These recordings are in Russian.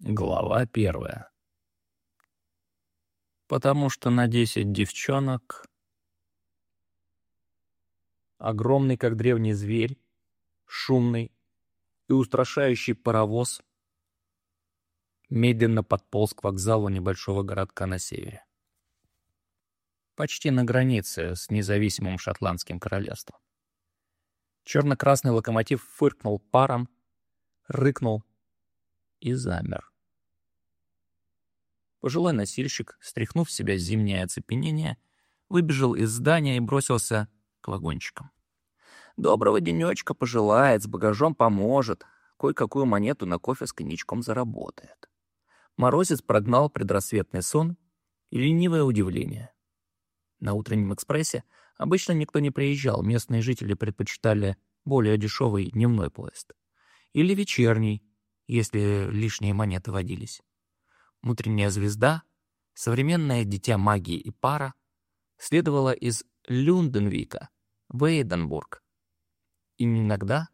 Глава первая. Потому что на десять девчонок огромный, как древний зверь, шумный и устрашающий паровоз медленно подполз к вокзалу небольшого городка на севере. Почти на границе с независимым шотландским королевством. Черно-красный локомотив фыркнул паром, рыкнул и замер. Пожилой носильщик, стряхнув с себя зимнее оцепенение, выбежал из здания и бросился к вагончикам. «Доброго денечка пожелает, с багажом поможет, кое-какую монету на кофе с коньячком заработает». Морозец прогнал предрассветный сон и ленивое удивление. На утреннем экспрессе обычно никто не приезжал, местные жители предпочитали более дешевый дневной поезд. Или вечерний, если лишние монеты водились. Внутренняя звезда, современное дитя магии и пара, следовала из Люнденвика в Эйденбург. И иногда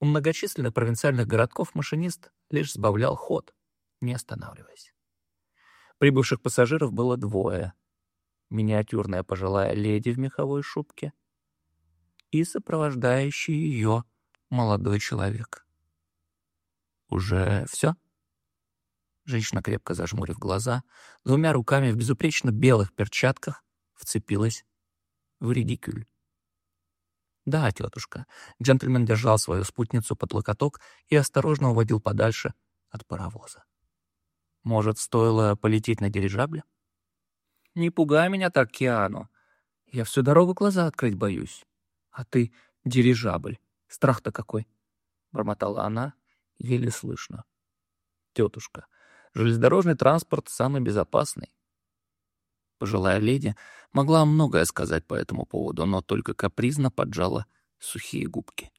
у многочисленных провинциальных городков машинист лишь сбавлял ход, не останавливаясь. Прибывших пассажиров было двое. Миниатюрная пожилая леди в меховой шубке и сопровождающий ее молодой человек. «Уже все?» Женщина, крепко зажмурив глаза, двумя руками в безупречно белых перчатках вцепилась в редикюль. «Да, тетушка». Джентльмен держал свою спутницу под локоток и осторожно уводил подальше от паровоза. «Может, стоило полететь на дирижабле?» «Не пугай меня так, Киану. Я всю дорогу глаза открыть боюсь. А ты — дирижабль. Страх-то какой!» — бормотала она, еле слышно. «Тетушка, железнодорожный транспорт самый безопасный». Пожилая леди могла многое сказать по этому поводу, но только капризно поджала сухие губки.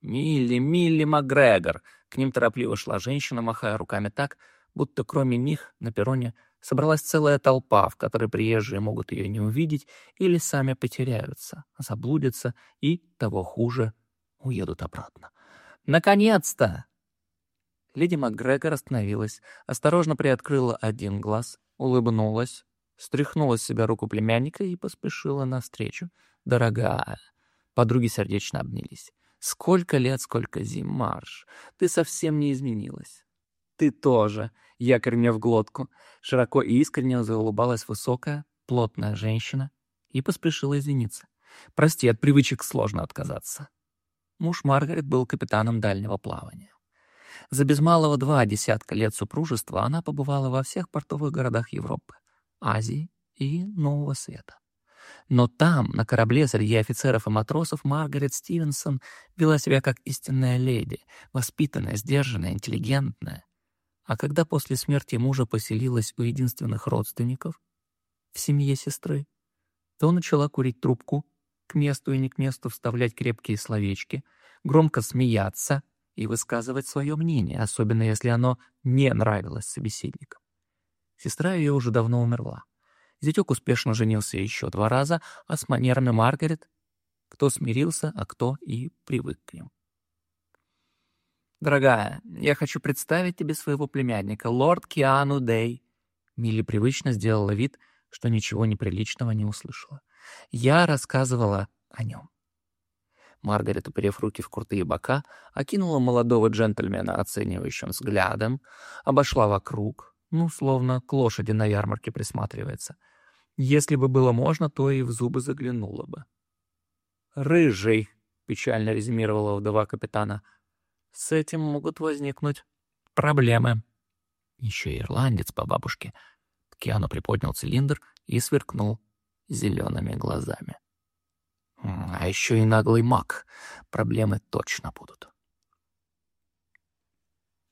«Милли, Милли Макгрегор!» К ним торопливо шла женщина, махая руками так, будто кроме них на перроне собралась целая толпа, в которой приезжие могут ее не увидеть или сами потеряются, заблудятся и, того хуже, уедут обратно. «Наконец-то!» Леди МакГрегор остановилась, осторожно приоткрыла один глаз, улыбнулась, стряхнула с себя руку племянника и поспешила навстречу. «Дорогая!» Подруги сердечно обнялись. «Сколько лет, сколько зим, Марш! Ты совсем не изменилась!» «Ты тоже!» — якорь мне в глотку. Широко и искренне заулыбалась высокая, плотная женщина и поспешила извиниться. «Прости, от привычек сложно отказаться». Муж Маргарет был капитаном дальнего плавания. За без малого два десятка лет супружества она побывала во всех портовых городах Европы, Азии и Нового Света. Но там, на корабле среди офицеров и матросов, Маргарет Стивенсон вела себя как истинная леди, воспитанная, сдержанная, интеллигентная. А когда после смерти мужа поселилась у единственных родственников, в семье сестры, то начала курить трубку месту и не к месту вставлять крепкие словечки, громко смеяться и высказывать свое мнение, особенно если оно не нравилось собеседникам. Сестра ее уже давно умерла. Зятек успешно женился еще два раза, а с манерами Маргарет кто смирился, а кто и привык к ним. «Дорогая, я хочу представить тебе своего племянника, лорд Киану Дэй». Милли привычно сделала вид, что ничего неприличного не услышала. Я рассказывала о нем. Маргарет, уперев руки в крутые бока, окинула молодого джентльмена оценивающим взглядом, обошла вокруг, ну, словно к лошади на ярмарке присматривается. Если бы было можно, то и в зубы заглянула бы. «Рыжий», — печально резюмировала вдова капитана, — «с этим могут возникнуть проблемы». Еще ирландец по бабушке. Киану приподнял цилиндр и сверкнул зелеными глазами. А еще и наглый маг. Проблемы точно будут.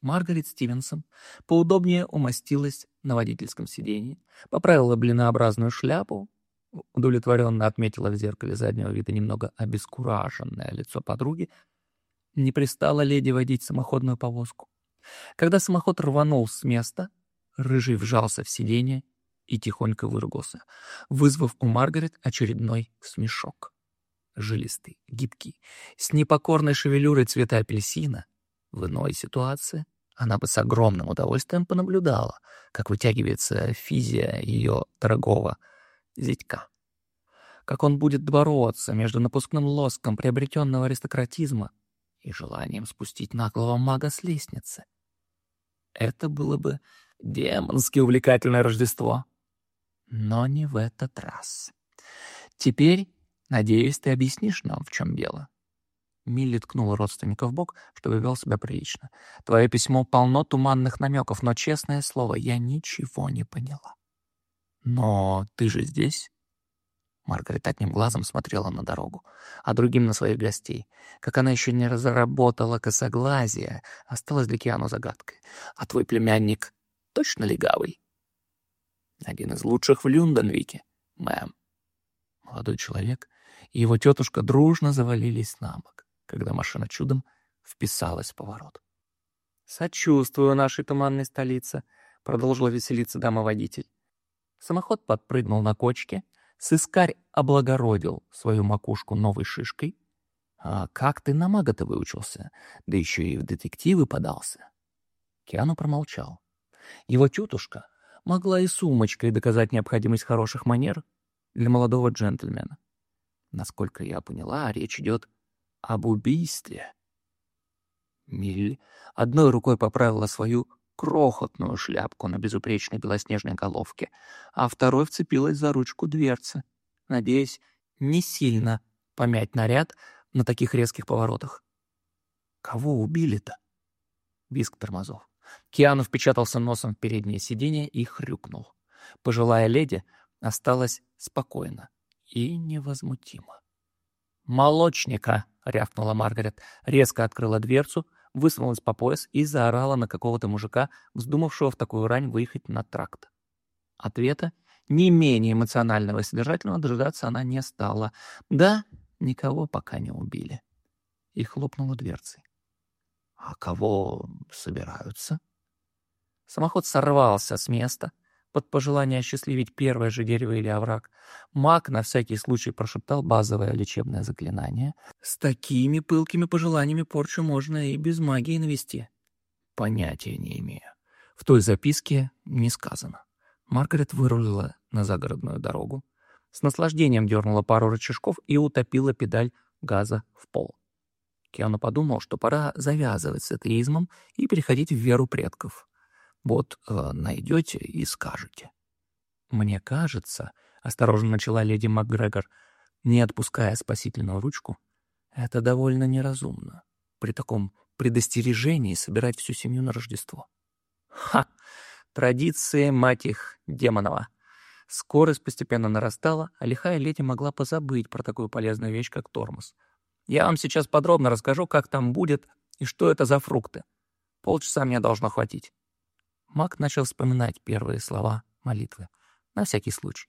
Маргарет Стивенсон поудобнее умостилась на водительском сиденье, поправила блинообразную шляпу, удовлетворенно отметила в зеркале заднего вида немного обескураженное лицо подруги, не пристала леди водить самоходную повозку. Когда самоход рванул с места, Рыжий вжался в сиденье и тихонько выругался, вызвав у Маргарет очередной смешок. Жилистый, гибкий, с непокорной шевелюрой цвета апельсина, в иной ситуации Она бы с огромным удовольствием понаблюдала, как вытягивается физия ее дорогого зятька. Как он будет бороться между напускным лоском приобретенного аристократизма и желанием спустить наглого мага с лестницы. Это было бы демонски увлекательное Рождество. Но не в этот раз. Теперь, надеюсь, ты объяснишь нам, в чем дело. Милли ткнула родственника в бок, чтобы вел себя прилично. «Твое письмо полно туманных намеков, но, честное слово, я ничего не поняла». «Но ты же здесь?» Маргарет одним глазом смотрела на дорогу, а другим — на своих гостей. Как она еще не разработала косоглазие, осталась для Киану загадкой. «А твой племянник точно легавый?» «Один из лучших в Люндонвике, мэм». Молодой человек и его тетушка дружно завалились на бок когда машина чудом вписалась в поворот. «Сочувствую нашей туманной столице», — продолжила веселиться дама-водитель. Самоход подпрыгнул на кочке, сыскарь облагородил свою макушку новой шишкой. «А как ты на мага-то выучился? Да еще и в детективы подался». Киану промолчал. Его тетушка могла и сумочкой доказать необходимость хороших манер для молодого джентльмена. Насколько я поняла, речь идет об убийстве. Миль одной рукой поправила свою крохотную шляпку на безупречной белоснежной головке, а второй вцепилась за ручку дверцы, надеясь не сильно помять наряд на таких резких поворотах. Кого убили-то? Виск тормозов. Киану впечатался носом в переднее сиденье и хрюкнул. Пожилая леди осталась спокойна и невозмутима. «Молочника!» — рявкнула Маргарет, резко открыла дверцу, высунулась по пояс и заорала на какого-то мужика, вздумавшего в такую рань выехать на тракт. Ответа, не менее эмоционального и содержательного, дожидаться она не стала. Да, никого пока не убили. И хлопнула дверцей. «А кого собираются?» Самоход сорвался с места — под пожелание осчастливить первое же дерево или овраг, маг на всякий случай прошептал базовое лечебное заклинание. С такими пылкими пожеланиями порчу можно и без магии навести. Понятия не имею. В той записке не сказано. Маргарет вырулила на загородную дорогу, с наслаждением дернула пару рычажков и утопила педаль газа в пол. Киану подумал, что пора завязывать с атеизмом и переходить в веру предков. Вот э, найдете и скажете. Мне кажется, осторожно начала леди МакГрегор, не отпуская спасительную ручку, это довольно неразумно. При таком предостережении собирать всю семью на Рождество. Ха! Традиции, мать их, демонова. Скорость постепенно нарастала, а лихая леди могла позабыть про такую полезную вещь, как тормоз. Я вам сейчас подробно расскажу, как там будет и что это за фрукты. Полчаса мне должно хватить. Мак начал вспоминать первые слова молитвы. На всякий случай.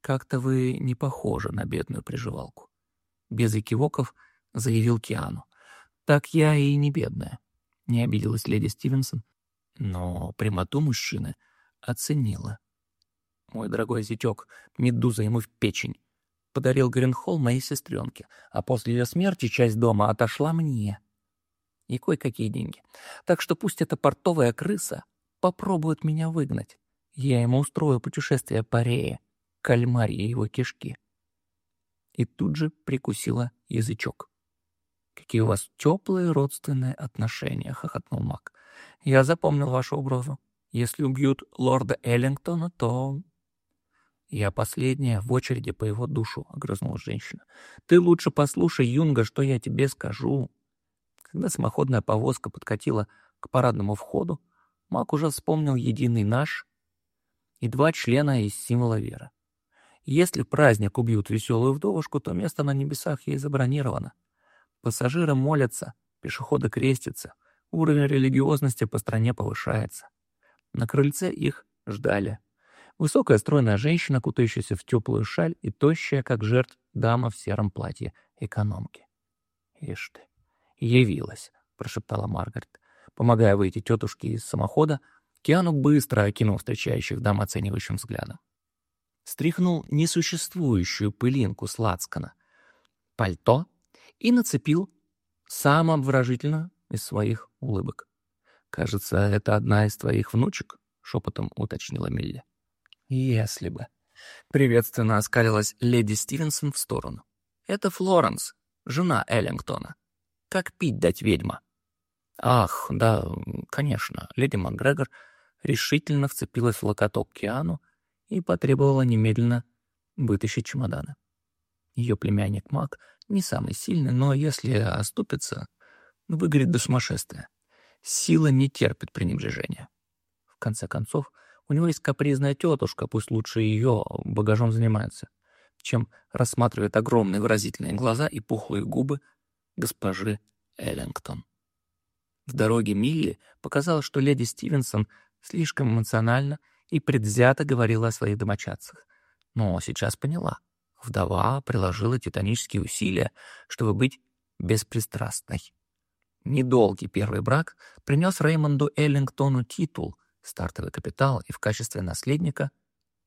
«Как-то вы не похожи на бедную приживалку». Без экивоков заявил Киану. «Так я и не бедная», — не обиделась леди Стивенсон. Но прямоту мужчины оценила. «Мой дорогой зятёк, медуза ему в печень», подарил Гринхолл моей сестренке, а после ее смерти часть дома отошла мне. И кое-какие деньги. Так что пусть эта портовая крыса попробует меня выгнать. Я ему устрою путешествие по Рее, кальмарье его кишки. И тут же прикусила язычок. «Какие у вас теплые родственные отношения», — хохотнул Мак. «Я запомнил вашу угрозу. Если убьют лорда Эллингтона, то...» «Я последняя в очереди по его душу», — огрызнулась женщина. «Ты лучше послушай, Юнга, что я тебе скажу». Когда самоходная повозка подкатила к парадному входу, Мак уже вспомнил единый наш и два члена из символа веры. Если праздник убьют веселую вдовушку, то место на небесах ей забронировано. Пассажиры молятся, пешеходы крестятся, уровень религиозности по стране повышается. На крыльце их ждали. Высокая стройная женщина, кутающаяся в теплую шаль, и тощая, как жертв, дама в сером платье экономки. «Ишь ты, явилась», — прошептала Маргарет. Помогая выйти тетушке из самохода, Киану быстро окинул встречающих дам оценивающим взглядом. Стряхнул несуществующую пылинку с лацкана, пальто и нацепил самообворожительную из своих улыбок. «Кажется, это одна из твоих внучек?» — шепотом уточнила Милли. «Если бы». Приветственно оскалилась леди Стивенсон в сторону. «Это Флоренс, жена Эллингтона. Как пить дать ведьма?» «Ах, да, конечно». Леди Макгрегор решительно вцепилась в локоток Киану и потребовала немедленно вытащить чемоданы. Ее племянник Мак не самый сильный, но если оступится, выгорит до сумасшествия. Сила не терпит пренебрежения. В конце концов, у него есть капризная тетушка, пусть лучше ее багажом занимается, чем рассматривает огромные выразительные глаза и пухлые губы госпожи Эллингтон. В дороге Милли показалось, что леди Стивенсон слишком эмоционально и предвзято говорила о своих домочадцах. Но сейчас поняла. Вдова приложила титанические усилия, чтобы быть беспристрастной. Недолгий первый брак принес Реймонду Эллингтону титул, стартовый капитал и в качестве наследника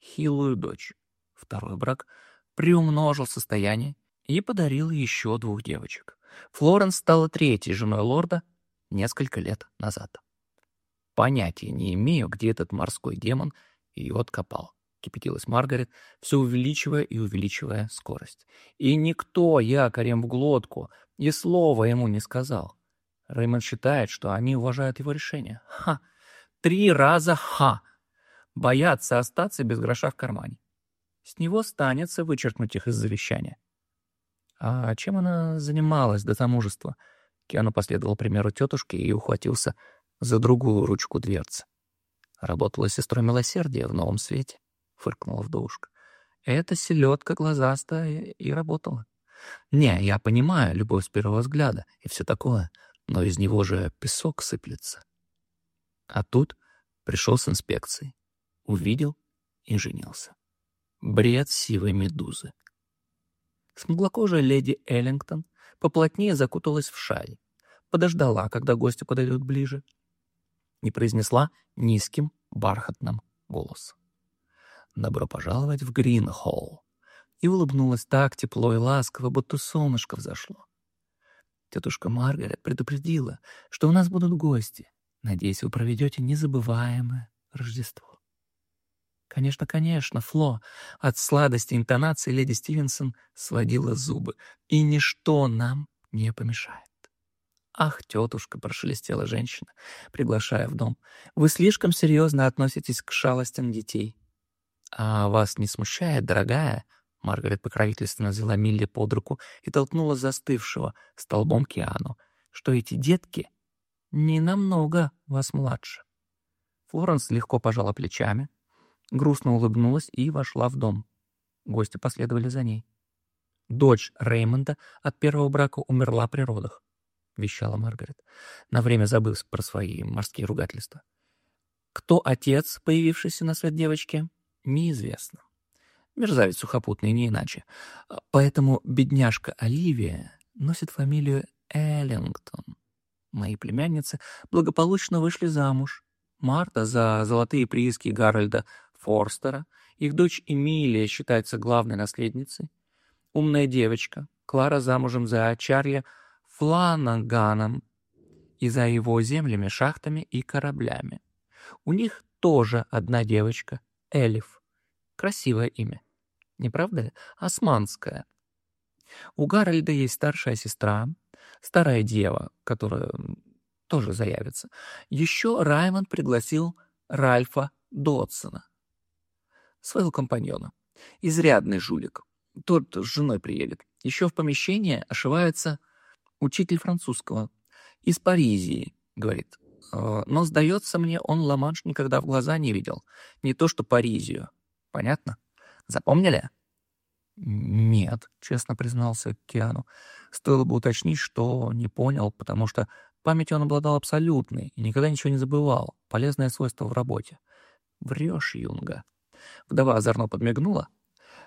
хилую дочь. Второй брак приумножил состояние и подарил еще двух девочек. Флоренс стала третьей женой лорда несколько лет назад. Понятия не имею, где этот морской демон ее откопал. Кипятилась Маргарет, все увеличивая и увеличивая скорость. И никто якорем в глотку и слова ему не сказал. Рэймонд считает, что они уважают его решение. Ха! Три раза ха! Боятся остаться без гроша в кармане. С него станется вычеркнуть их из завещания. А чем она занималась до замужества? Киану последовал примеру тетушки и ухватился за другую ручку дверцы. Работала сестрой милосердия в новом свете, фыркнула вдовушка. Эта селедка глазастая и работала. Не, я понимаю, любовь с первого взгляда и все такое, но из него же песок сыплется. А тут пришел с инспекцией, увидел и женился. Бред сивой медузы. Смуглокожая леди Эллингтон поплотнее закуталась в шаль, подождала, когда гости подойдут ближе, и произнесла низким бархатным голосом. «Добро пожаловать в Гринхолл!» и улыбнулась так тепло и ласково, будто солнышко взошло. Тетушка Маргарет предупредила, что у нас будут гости. Надеюсь, вы проведете незабываемое Рождество. Конечно, конечно, Фло. От сладости интонации леди Стивенсон сводила зубы. И ничто нам не помешает. «Ах, тетушка!» — прошелестела женщина, приглашая в дом. «Вы слишком серьезно относитесь к шалостям детей». «А вас не смущает, дорогая?» Маргарет покровительственно взяла Милли под руку и толкнула застывшего столбом Киану, что эти детки не намного вас младше. Флоренс легко пожала плечами, грустно улыбнулась и вошла в дом. Гости последовали за ней. «Дочь Реймонда от первого брака умерла при родах», — вещала Маргарет, на время забыв про свои морские ругательства. «Кто отец, появившийся на свет девочки, неизвестно. Мерзавец сухопутный, не иначе. Поэтому бедняжка Оливия носит фамилию Эллингтон. Мои племянницы благополучно вышли замуж. Марта за золотые прииски Гарольда Форстера, их дочь Эмилия считается главной наследницей. Умная девочка, Клара замужем за Ачарья Фланаганом и за его землями, шахтами и кораблями. У них тоже одна девочка, Элиф. Красивое имя. Не правда ли? Османское. У Гарольда есть старшая сестра, старая дева, которая тоже заявится. Еще Раймонд пригласил Ральфа Додсона, своего компаньона. Изрядный жулик. Тот с женой приедет. Еще в помещении ошивается учитель французского. Из Паризии, говорит. «Э, но, сдается мне, он Ла-Манш никогда в глаза не видел. Не то что Паризию. Понятно? Запомнили? Нет, честно признался Киану. Стоило бы уточнить, что не понял, потому что памятью он обладал абсолютной и никогда ничего не забывал. Полезное свойство в работе. Врешь, Юнга. Вдова озорно подмигнула.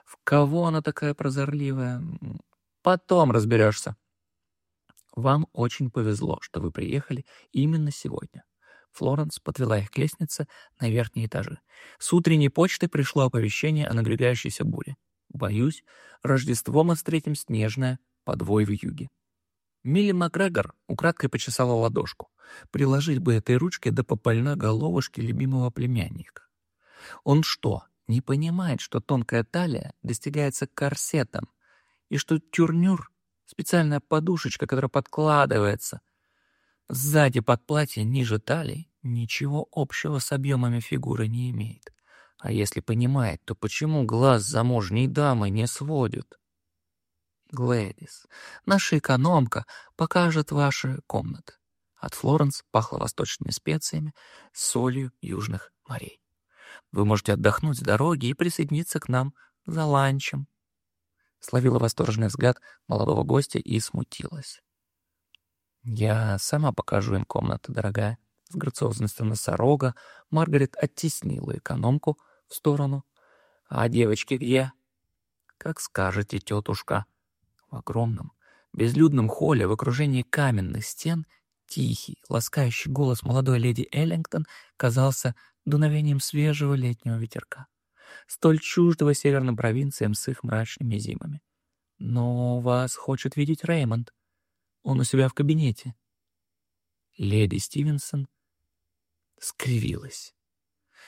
В кого она такая прозорливая? Потом разберешься. Вам очень повезло, что вы приехали именно сегодня. Флоренс подвела их к лестнице на верхние этажи. С утренней почты пришло оповещение о надвигающейся буре. Боюсь, Рождество мы встретим снежное, подвой в юге. Милли Макгрегор украдкой почесала ладошку. Приложить бы этой ручке до попальной головушки любимого племянника. Он что, не понимает, что тонкая талия достигается корсетом, и что тюрнюр — специальная подушечка, которая подкладывается сзади под платье ниже талии, ничего общего с объемами фигуры не имеет. А если понимает, то почему глаз замужней дамы не сводят? Глэдис, наша экономка покажет ваши комнаты. От Флоренс пахло восточными специями, солью южных морей. Вы можете отдохнуть с дороги и присоединиться к нам за ланчем. Словила восторженный взгляд молодого гостя и смутилась. «Я сама покажу им комнаты, дорогая». С грациозностью носорога Маргарет оттеснила экономку в сторону. «А девочки где?» «Как скажете, тетушка». В огромном, безлюдном холле в окружении каменных стен тихий, ласкающий голос молодой леди Эллингтон казался дуновением свежего летнего ветерка, столь чуждого северным провинциям с их мрачными зимами. «Но вас хочет видеть Реймонд. Он у себя в кабинете». Леди Стивенсон скривилась.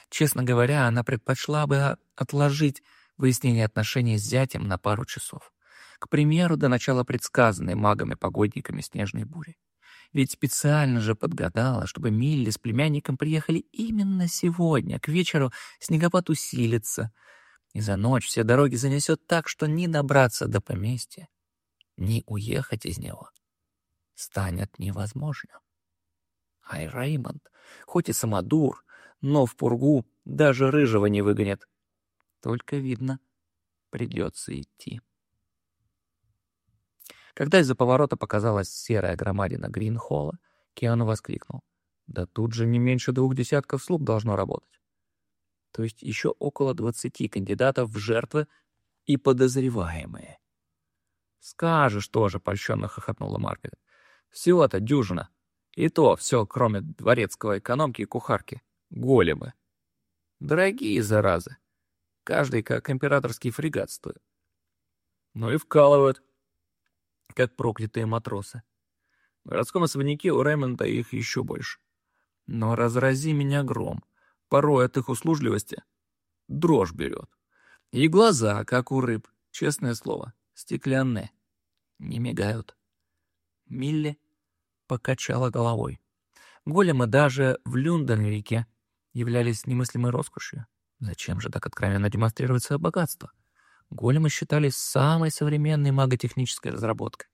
Честно говоря, она предпочла бы отложить выяснение отношений с зятем на пару часов. К примеру, до начала предсказанной магами-погодниками снежной бури. Ведь специально же подгадала, чтобы Милли с племянником приехали именно сегодня. К вечеру снегопад усилится, и за ночь все дороги занесет так, что ни добраться до поместья, ни уехать из него станет невозможно. Ай, Реймонд, хоть и самодур, но в пургу даже рыжего не выгонят. Только, видно, придется идти. Когда из-за поворота показалась серая громадина Гринхолла, Киану воскликнул. «Да тут же не меньше двух десятков слуг должно работать». То есть еще около двадцати кандидатов в жертвы и подозреваемые. «Скажешь тоже», — польщенно хохотнула Маргарет. «Всего-то дюжина. И то все, кроме дворецкого экономки и кухарки. Големы. Дорогие заразы. Каждый как императорский фрегат стоит. Ну и вкалывают как проклятые матросы. В городском особняке у Рэймонда их еще больше. Но разрази меня гром. Порой от их услужливости дрожь берет. И глаза, как у рыб, честное слово, стеклянные, не мигают. Милли покачала головой. Големы даже в Люнденрике являлись немыслимой роскошью. Зачем же так откровенно демонстрировать свое богатство? Големы считались самой современной маготехнической разработкой.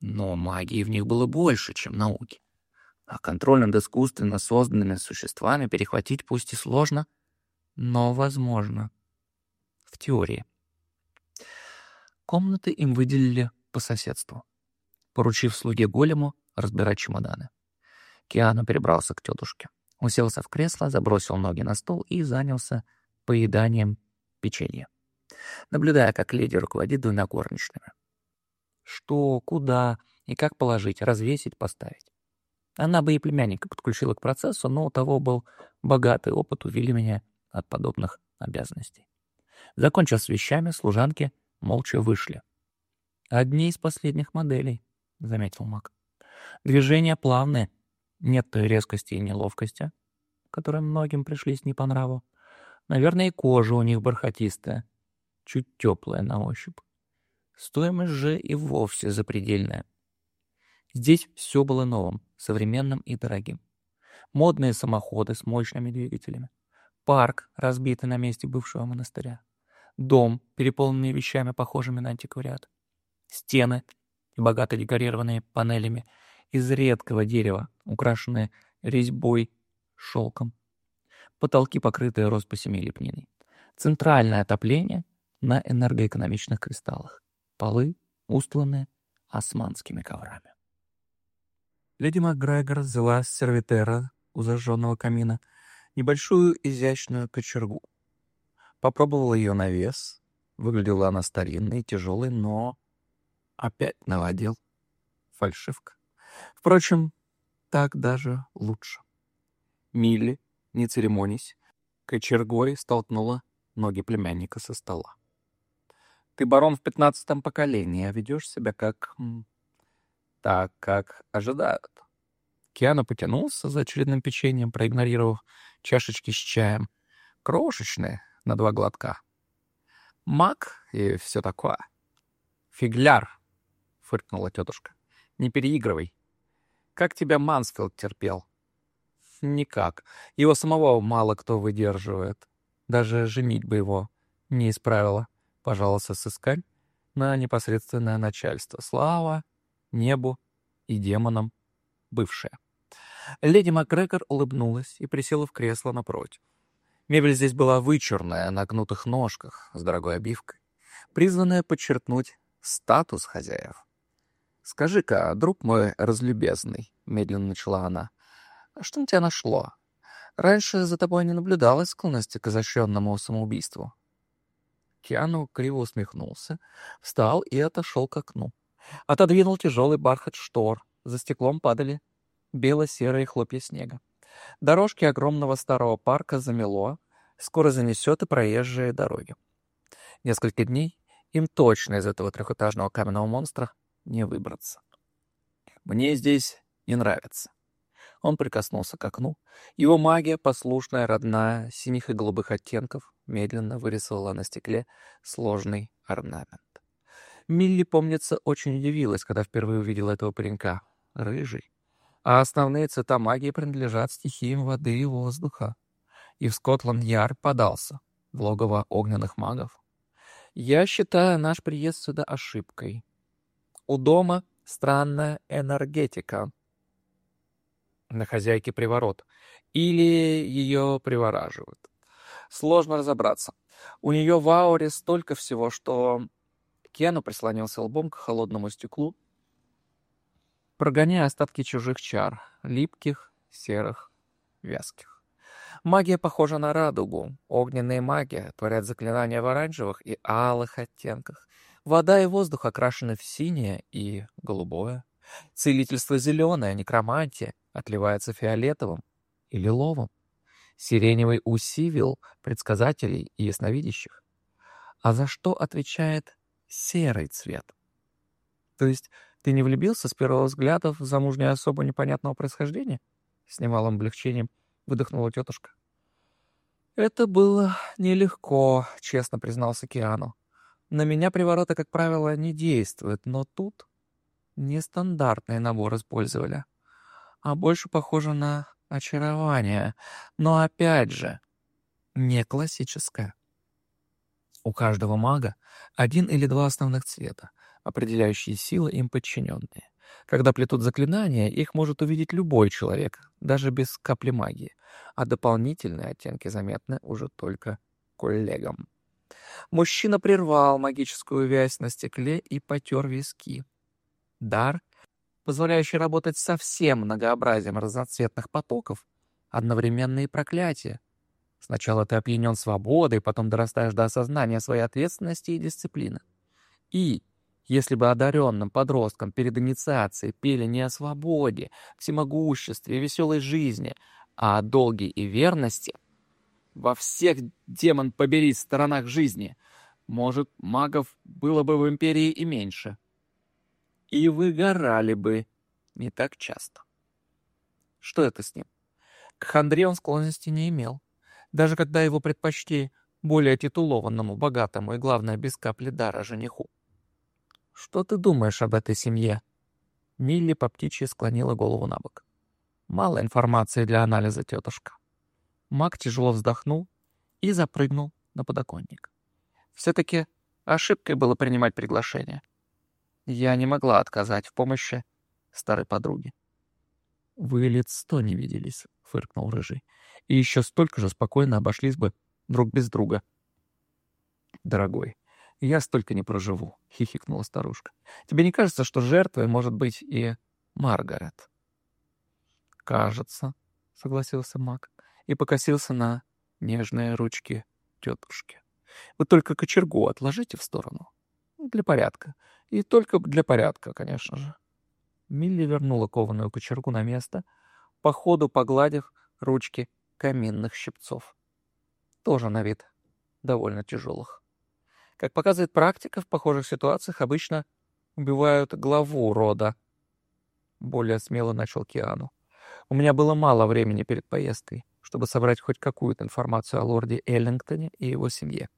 Но магии в них было больше, чем науки. А контроль над искусственно созданными существами перехватить пусть и сложно, но возможно. В теории. Комнаты им выделили по соседству, поручив слуге голему разбирать чемоданы. Киану перебрался к тетушке, уселся в кресло, забросил ноги на стол и занялся поеданием печенья наблюдая, как леди руководит двумя горничными. Что, куда и как положить, развесить, поставить. Она бы и племянника подключила к процессу, но у того был богатый опыт, увели меня от подобных обязанностей. Закончив с вещами, служанки молча вышли. «Одни из последних моделей», — заметил Мак. «Движения плавные, нет той резкости и неловкости, которые многим пришлись не по нраву. Наверное, и кожа у них бархатистая, чуть теплая на ощупь. Стоимость же и вовсе запредельная. Здесь все было новым, современным и дорогим. Модные самоходы с мощными двигателями. Парк, разбитый на месте бывшего монастыря. Дом, переполненный вещами, похожими на антиквариат. Стены, богато декорированные панелями из редкого дерева, украшенные резьбой, шелком. Потолки, покрытые росписями и лепниной. Центральное отопление — на энергоэкономичных кристаллах. Полы устланы османскими коврами. Леди МакГрегор взяла с сервитера у зажженного камина небольшую изящную кочергу. Попробовала ее на вес. Выглядела она старинной, тяжелой, но опять наводил. Фальшивка. Впрочем, так даже лучше. Милли, не церемонясь, кочергой столкнула ноги племянника со стола. Ты барон в пятнадцатом поколении, а ведешь себя как... так, как ожидают. Киану потянулся за очередным печеньем, проигнорировав чашечки с чаем. Крошечные, на два глотка. Мак и все такое. «Фигляр!» — фыркнула тетушка. «Не переигрывай. Как тебя Мансфилд терпел?» «Никак. Его самого мало кто выдерживает. Даже женить бы его не исправила», — пожаловался сыскарь на непосредственное начальство. Слава небу и демонам бывшая. Леди МакГрегор улыбнулась и присела в кресло напротив. Мебель здесь была вычурная, на гнутых ножках, с дорогой обивкой, призванная подчеркнуть статус хозяев. «Скажи-ка, друг мой разлюбезный», — медленно начала она, — «что на тебя нашло? Раньше за тобой не наблюдалось склонности к изощренному самоубийству». Киану криво усмехнулся, встал и отошел к окну. Отодвинул тяжелый бархат штор. За стеклом падали бело-серые хлопья снега. Дорожки огромного старого парка замело, скоро занесет и проезжие дороги. Несколько дней им точно из этого трехэтажного каменного монстра не выбраться. Мне здесь не нравится. Он прикоснулся к окну. Его магия, послушная, родная, синих и голубых оттенков, медленно вырисовала на стекле сложный орнамент. Милли, помнится, очень удивилась, когда впервые увидела этого паренька. Рыжий. А основные цвета магии принадлежат стихиям воды и воздуха. И в Скотланд-Яр подался, в логово огненных магов. Я считаю наш приезд сюда ошибкой. У дома странная энергетика. На хозяйке приворот. Или ее привораживают. Сложно разобраться. У нее в ауре столько всего, что Киану прислонился лбом к холодному стеклу, прогоняя остатки чужих чар, липких, серых, вязких. Магия похожа на радугу. Огненные маги творят заклинания в оранжевых и алых оттенках. Вода и воздух окрашены в синее и голубое. Целительство зеленое, некромантия, отливается фиолетовым и лиловым. Сиреневый усивил предсказателей и ясновидящих. А за что отвечает серый цвет. То есть ты не влюбился с первого взгляда в замужнюю особу непонятного происхождения? С немалым облегчением выдохнула тетушка. Это было нелегко, честно признался Киану. На меня привороты, как правило, не действуют, но тут нестандартный набор использовали, а больше похоже на очарование, но опять же не классическое. У каждого мага один или два основных цвета, определяющие силы им подчиненные. Когда плетут заклинания, их может увидеть любой человек, даже без капли магии, а дополнительные оттенки заметны уже только коллегам. Мужчина прервал магическую вязь на стекле и потер виски. Дар, позволяющий работать со всем многообразием разноцветных потоков, одновременные проклятия, Сначала ты опьянен свободой, потом дорастаешь до осознания своей ответственности и дисциплины. И если бы одаренным подросткам перед инициацией пели не о свободе, всемогуществе веселой жизни, а о долге и верности, во всех, демон побери, сторонах жизни, может, магов было бы в империи и меньше. И выгорали бы не так часто. Что это с ним? К хандре он склонности не имел даже когда его предпочли более титулованному, богатому и, главное, без капли дара жениху. «Что ты думаешь об этой семье?» Милли по птичьи склонила голову на бок. «Мало информации для анализа, тетушка». Мак тяжело вздохнул и запрыгнул на подоконник. Все-таки ошибкой было принимать приглашение. Я не могла отказать в помощи старой подруге. «Вы лет сто не виделись», — фыркнул Рыжий и еще столько же спокойно обошлись бы друг без друга. «Дорогой, я столько не проживу», — хихикнула старушка. «Тебе не кажется, что жертвой может быть и Маргарет?» «Кажется», — согласился Мак и покосился на нежные ручки тетушки. «Вы только кочергу отложите в сторону. Для порядка. И только для порядка, конечно же». Милли вернула кованую кочергу на место, по ходу погладив ручки каминных щипцов. Тоже на вид довольно тяжелых. Как показывает практика, в похожих ситуациях обычно убивают главу рода, более смело начал Киану. У меня было мало времени перед поездкой, чтобы собрать хоть какую-то информацию о лорде Эллингтоне и его семье.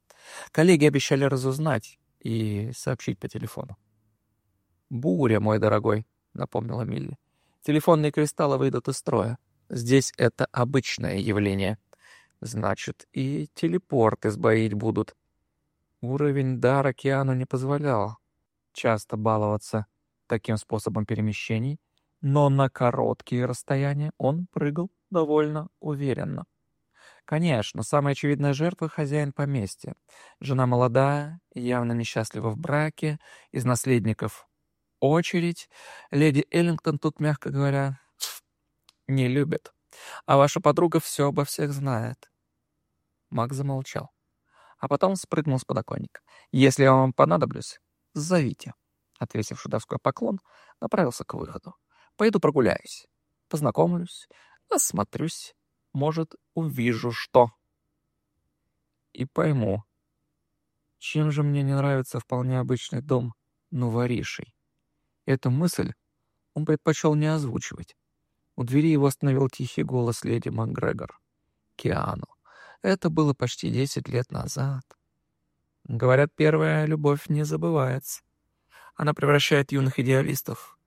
Коллеги обещали разузнать и сообщить по телефону. «Буря, мой дорогой», — напомнила Милли. «Телефонные кристаллы выйдут из строя. Здесь это обычное явление. Значит, и телепорты сбоить будут». Уровень дара Киану не позволял часто баловаться таким способом перемещений, но на короткие расстояния он прыгал довольно уверенно. Конечно, самая очевидная жертва — хозяин поместья. Жена молодая, явно несчастлива в браке, из наследников очередь. Леди Эллингтон тут, мягко говоря, не любит. А ваша подруга все обо всех знает. Маг замолчал, а потом спрыгнул с подоконника. «Если я вам понадоблюсь, зовите». Отвесив шутовской поклон, направился к выходу. Пойду прогуляюсь, познакомлюсь, осмотрюсь, может, увижу что. И пойму, чем же мне не нравится вполне обычный дом новоришей. Эту мысль он предпочел не озвучивать. У двери его остановил тихий голос леди МакГрегор. Киану. Это было почти десять лет назад. Говорят, первая любовь не забывается. Она превращает юных идеалистов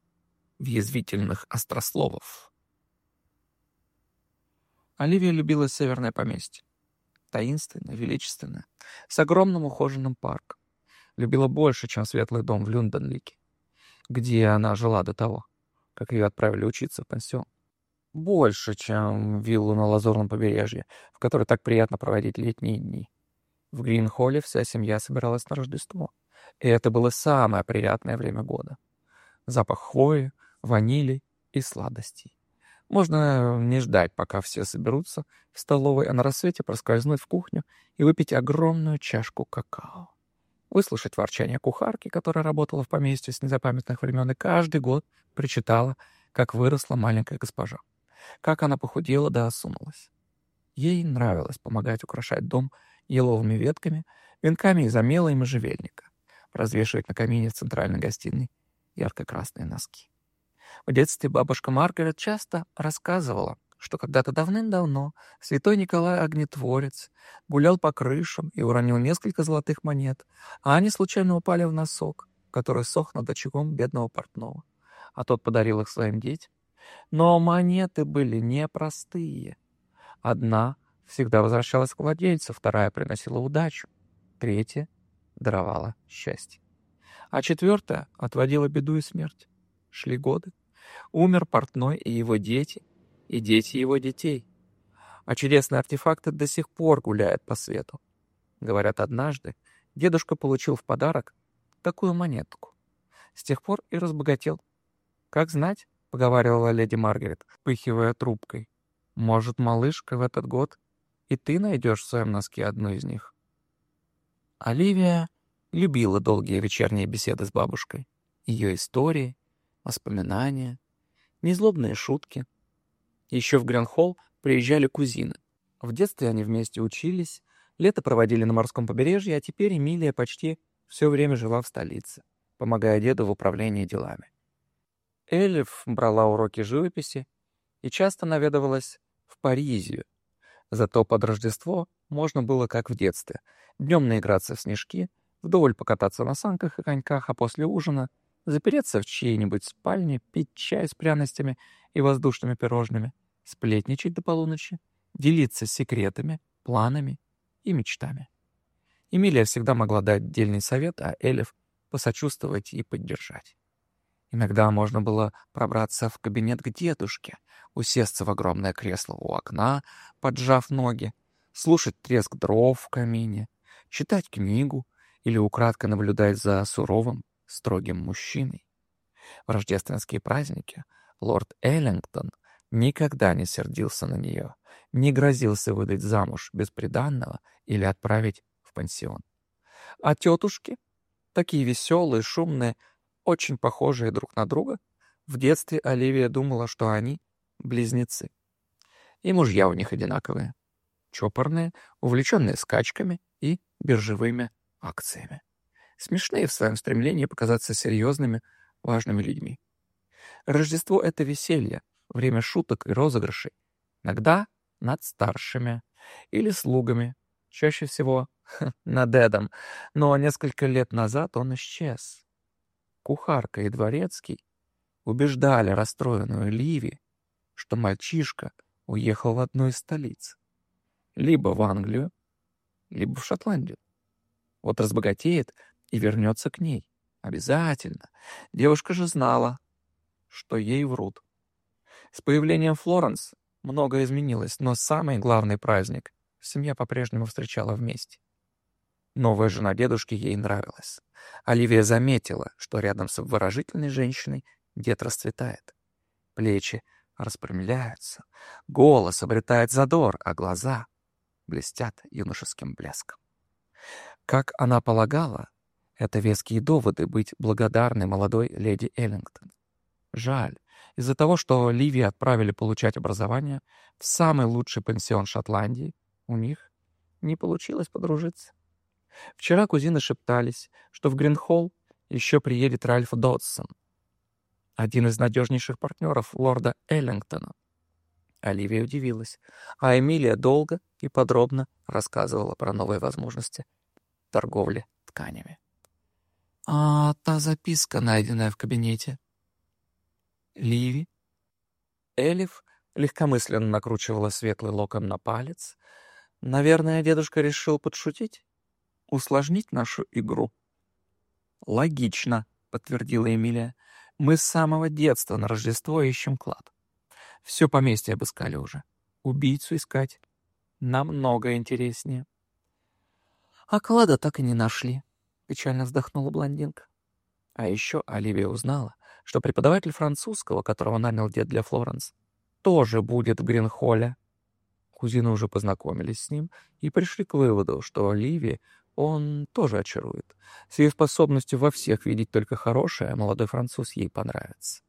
в язвительных острословов. Оливия любила северное поместье. Таинственное, величественное, с огромным ухоженным парком. Любила больше, чем светлый дом в Люнденлике, где она жила до того, как ее отправили учиться в пансион. Больше, чем виллу на Лазурном побережье, в которой так приятно проводить летние дни. В Гринхолле вся семья собиралась на Рождество, и это было самое приятное время года. Запах хвои, ванили и сладостей. Можно не ждать, пока все соберутся в столовой, а на рассвете проскользнуть в кухню и выпить огромную чашку какао. Выслушать ворчание кухарки, которая работала в поместье с незапамятных времен и каждый год причитала, как выросла маленькая госпожа, как она похудела да осунулась. Ей нравилось помогать украшать дом еловыми ветками, венками из омела и можжевельника, развешивать на камине в центральной гостиной ярко-красные носки. В детстве бабушка Маргарет часто рассказывала, что когда-то давным-давно святой Николай Огнетворец гулял по крышам и уронил несколько золотых монет, а они случайно упали в носок, который сох над очагом бедного портного, а тот подарил их своим детям. Но монеты были непростые. Одна всегда возвращалась к владельцу, вторая приносила удачу, третья даровала счастье. А четвертая отводила беду и смерть. Шли годы. Умер портной и его дети, и дети его детей. А чудесные артефакты до сих пор гуляют по свету. Говорят, однажды дедушка получил в подарок такую монетку. С тех пор и разбогател. Как знать, — поговаривала леди Маргарет, пыхивая трубкой. «Может, малышка, в этот год и ты найдешь в своем носке одну из них?» Оливия любила долгие вечерние беседы с бабушкой. Ее истории, воспоминания, незлобные шутки. Еще в Гренхолл приезжали кузины. В детстве они вместе учились, лето проводили на морском побережье, а теперь Эмилия почти все время жила в столице, помогая деду в управлении делами. Элиф брала уроки живописи и часто наведывалась в Паризию. Зато под Рождество можно было, как в детстве, днем наиграться в снежки, вдоволь покататься на санках и коньках, а после ужина запереться в чьей-нибудь спальне, пить чай с пряностями и воздушными пирожными, сплетничать до полуночи, делиться секретами, планами и мечтами. Эмилия всегда могла дать дельный совет, а Элиф — посочувствовать и поддержать. Иногда можно было пробраться в кабинет к дедушке, усесться в огромное кресло у окна, поджав ноги, слушать треск дров в камине, читать книгу или украдко наблюдать за суровым, строгим мужчиной. В рождественские праздники лорд Эллингтон никогда не сердился на нее, не грозился выдать замуж без приданного или отправить в пансион. А тетушки, такие веселые, шумные, очень похожие друг на друга, в детстве Оливия думала, что они — близнецы. И мужья у них одинаковые. Чопорные, увлеченные скачками и биржевыми акциями смешные в своем стремлении показаться серьезными, важными людьми. Рождество — это веселье, время шуток и розыгрышей. Иногда над старшими или слугами, чаще всего над Эдом, но несколько лет назад он исчез. Кухарка и дворецкий убеждали расстроенную Ливи, что мальчишка уехал в одну из столиц. Либо в Англию, либо в Шотландию. Вот разбогатеет и вернется к ней. Обязательно. Девушка же знала, что ей врут. С появлением Флоренс многое изменилось, но самый главный праздник семья по-прежнему встречала вместе. Новая жена дедушки ей нравилась. Оливия заметила, что рядом с выражительной женщиной дед расцветает. Плечи распрямляются, голос обретает задор, а глаза блестят юношеским блеском. Как она полагала, это веские доводы быть благодарной молодой леди Эллингтон. Жаль, из-за того, что Ливи отправили получать образование в самый лучший пансион Шотландии, у них не получилось подружиться. Вчера кузины шептались, что в Гринхолл еще приедет Ральф Додсон, один из надежнейших партнеров лорда Эллингтона. Оливия удивилась, а Эмилия долго и подробно рассказывала про новые возможности торговли тканями. «А та записка, найденная в кабинете?» «Ливи?» Элиф легкомысленно накручивала светлый локон на палец. «Наверное, дедушка решил подшутить? Усложнить нашу игру?» «Логично», — подтвердила Эмилия. «Мы с самого детства на Рождество ищем клад. Все поместье обыскали уже. Убийцу искать намного интереснее». «А клада так и не нашли», — печально вздохнула блондинка. А еще Оливия узнала, что преподаватель французского, которого нанял дед для Флоренс, тоже будет в Гринхолле. Кузины уже познакомились с ним и пришли к выводу, что Оливии он тоже очарует. С ее способностью во всех видеть только хорошее, молодой француз ей понравится.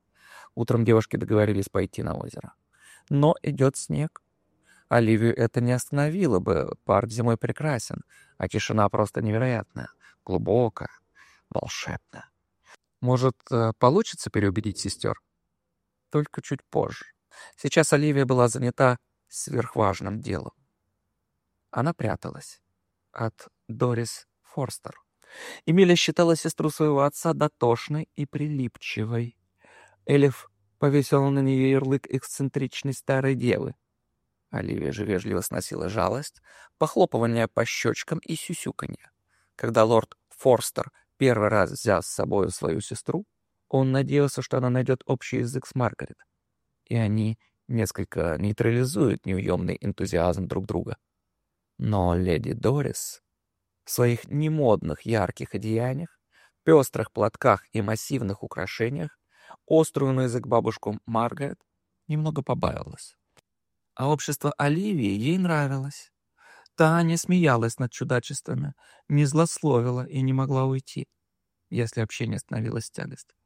Утром девушки договорились пойти на озеро. Но идет снег. Оливию это не остановило бы, парк зимой прекрасен, а тишина просто невероятная, глубокая, волшебная. Может, э, получится переубедить сестер? Только чуть позже. Сейчас Оливия была занята сверхважным делом. Она пряталась от Дорис Форстер. Эмилия считала сестру своего отца дотошной и прилипчивой. Элиф повесила на нее ярлык эксцентричной старой девы. Оливия же вежливо сносила жалость, похлопывание по щечкам и сюсюканье. Когда лорд Форстер первый раз взял с собой свою сестру, он надеялся, что она найдет общий язык с Маргарет, и они несколько нейтрализуют неуемный энтузиазм друг друга. Но леди Дорис в своих немодных ярких одеяниях, пестрых платках и массивных украшениях острую на язык бабушку Маргарет немного побавилась. А общество Оливии ей нравилось. Та не смеялась над чудачествами, не злословила и не могла уйти, если общение становилось тягость.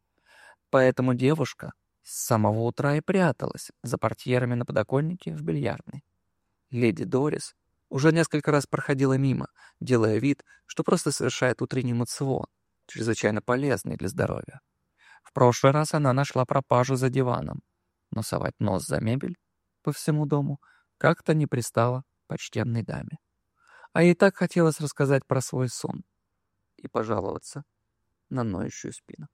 Поэтому девушка с самого утра и пряталась за портьерами на подоконнике в бильярдной. Леди Дорис уже несколько раз проходила мимо, делая вид, что просто совершает утренний мацион, чрезвычайно полезный для здоровья. В прошлый раз она нашла пропажу за диваном, но совать нос за мебель по всему дому как-то не пристало почтенной даме. А ей так хотелось рассказать про свой сон и пожаловаться на ноющую спину.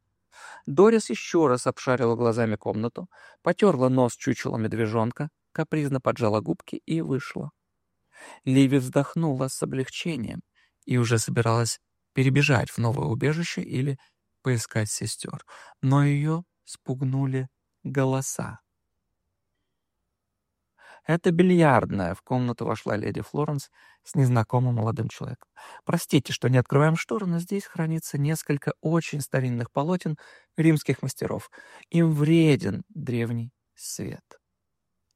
Дорис еще раз обшарила глазами комнату, потерла нос чучела медвежонка, капризно поджала губки и вышла. Ливи вздохнула с облегчением и уже собиралась перебежать в новое убежище или поискать сестер, но ее спугнули голоса. «Это бильярдная», — в комнату вошла леди Флоренс с незнакомым молодым человеком. «Простите, что не открываем шторы, но здесь хранится несколько очень старинных полотен римских мастеров. Им вреден древний свет».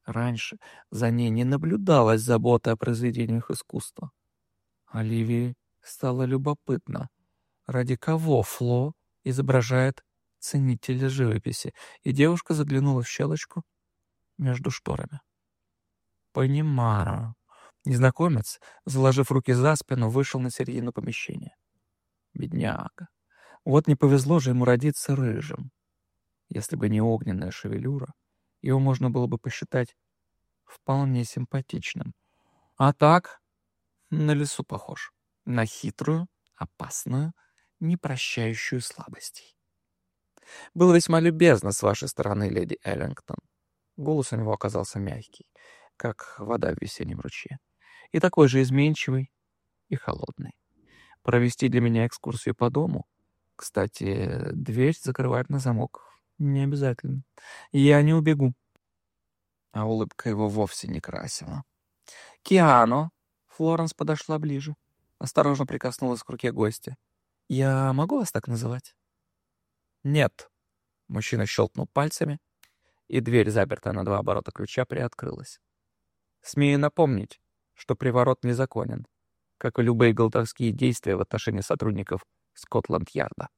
Раньше за ней не наблюдалась забота о произведениях искусства. Оливии стало любопытно, ради кого Фло изображает ценителя живописи, и девушка заглянула в щелочку между шторами. «Понимаю». Незнакомец, заложив руки за спину, вышел на середину помещения. Бедняга. Вот не повезло же ему родиться рыжим. Если бы не огненная шевелюра, его можно было бы посчитать вполне симпатичным. А так, на лесу похож. На хитрую, опасную, не прощающую слабостей. «Было весьма любезно с вашей стороны, леди Эллингтон». Голос у него оказался мягкий, как вода в весеннем ручье, и такой же изменчивый и холодный. Провести для меня экскурсию по дому? Кстати, дверь закрывать на замок не обязательно. Я не убегу. А улыбка его вовсе не красила. «Киано!» Флоренс подошла ближе. Осторожно прикоснулась к руке гостя. «Я могу вас так называть?» «Нет». Мужчина щелкнул пальцами, и дверь, запертая на два оборота ключа, приоткрылась. «Смею напомнить, что приворот незаконен, как и любые голтовские действия в отношении сотрудников Скотланд-Ярда».